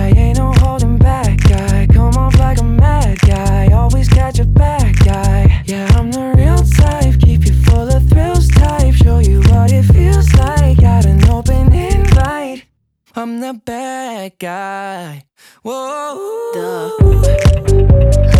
Guy, ain't no holding back guy. Come off like a mad guy, always catch a bad guy. Yeah, I'm the real type, keep you full of thrills type. Show you what it feels like, got an open invite. I'm the bad guy. Whoa. Duh.